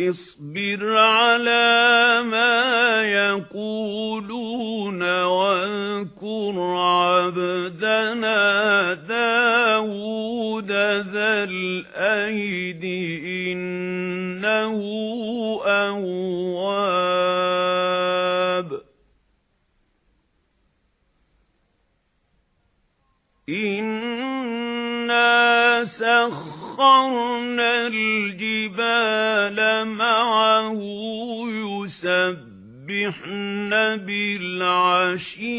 اصبر على ما يقولون واذكر عبدنا داود ذا الأيد إنه أواب. إنا سخرنا الجبال معه يسبحن بالعشي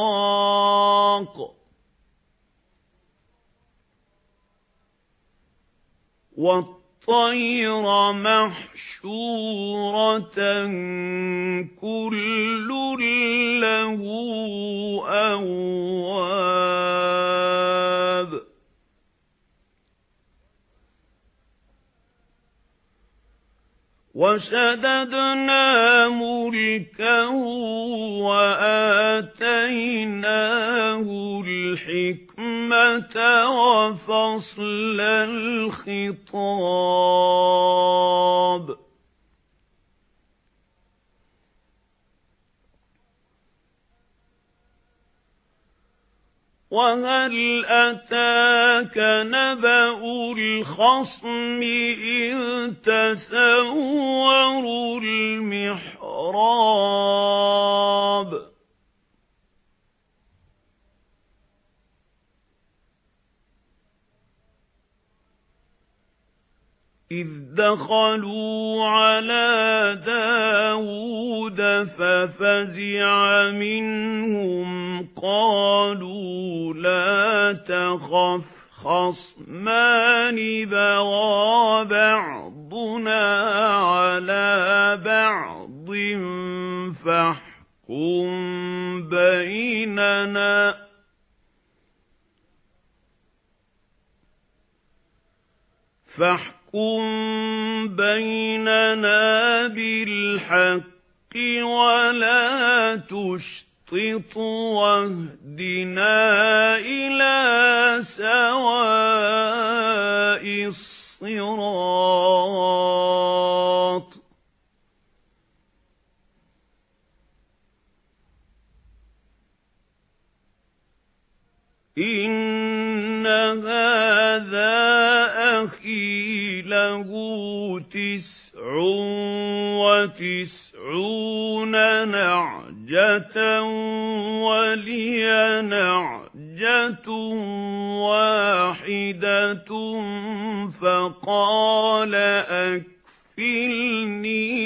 والإشراق محشورة كل له أواب وشددنا ملكه وآتيناه الحكمة وفصل الخطاب وَهَلْ أَتَاكَ نَبَأُ الْخَصْمِ إِذْ تَسَوَّرُوا إِذْ دَخَلُوا عَلَى دَاوُودَ فَفَزِعَ مِنْهُمْ قَالُوا لَا تَخَفْ خَصْمَانِ بَغَى بَعْضُنَا عَلَى بَعْضٍ فَاحْكُم بَيْنَنَا فَاحْكُم فاحكم بيننا بالحق ولا تشطط واهدنا إلى سواء الصراط إن له تسع وتسعون نعجة ولي نعجة واحدة فقال أكفلنيها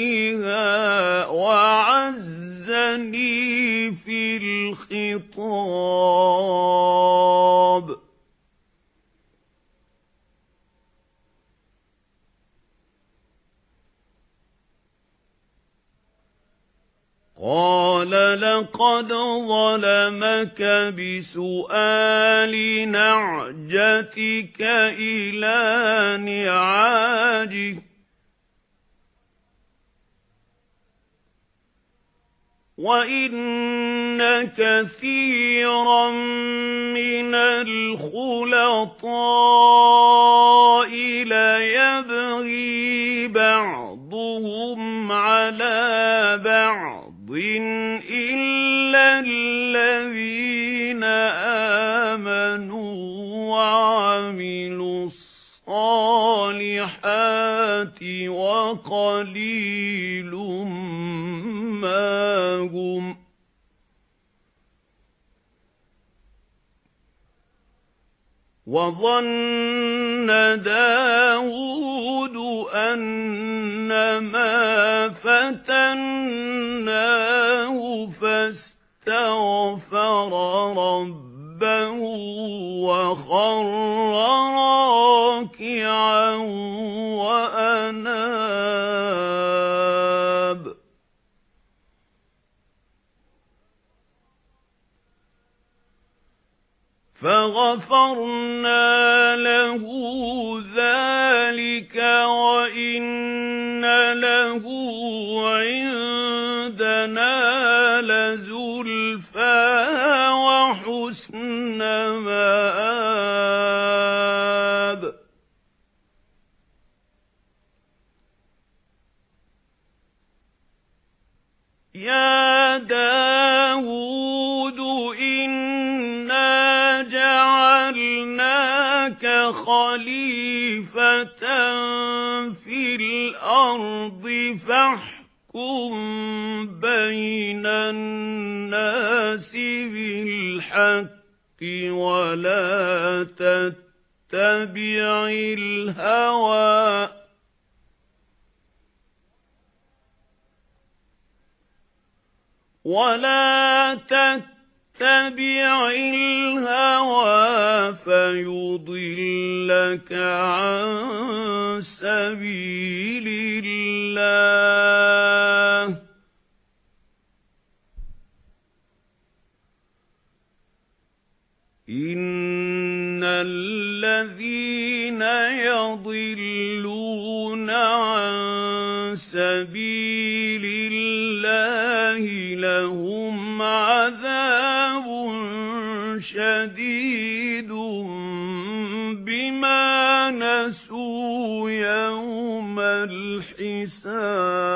قال لقد ظلمك بسؤال نعجتك إلى نعاجه. وَإِنَّ كَثِيرًا مِنَ الْخُلَطَاءِ لَيَبْغِي بَعْضُهُمْ عَلَى بَعْضٍ. إِلَّا الَّذِينَ آمَنُوا وَعَمِلُوا الصَّالِحَاتِ وَقَلِيلٌ مَا هُمْ وَظَنَّ دَاوُودُ أَنَّمَا فَتَنَّاهُ فَاسْتَغْفَرَ رَبَّهُ وَخَرَّ رَاكِعًا فَغَفَرْنَا لَهُ ذَلِكَ وَإِنَّ لَهُ عِندَنَا لَزُلْفَى وَحُسْنَ مَآبٍ يَا دَارُ خَلِيفَةً فِي الْأَرْضِ فَاحْكُم بَيْنَ النَّاسِ بِالْحَقِّ وَلَا تَتَّبِعِ الْهَوَى. وَلَا تَتَّبِعِ الْهَوَى فَيُضِلَّكَ عَن سَبِيلِ اللَّهِ. إِنَّ الَّذِينَ يَضِلُّونَ عَن سَبِيلِ شَدِيدٌ بِمَا نَسُوا يَوْمَ الْحِسَابِ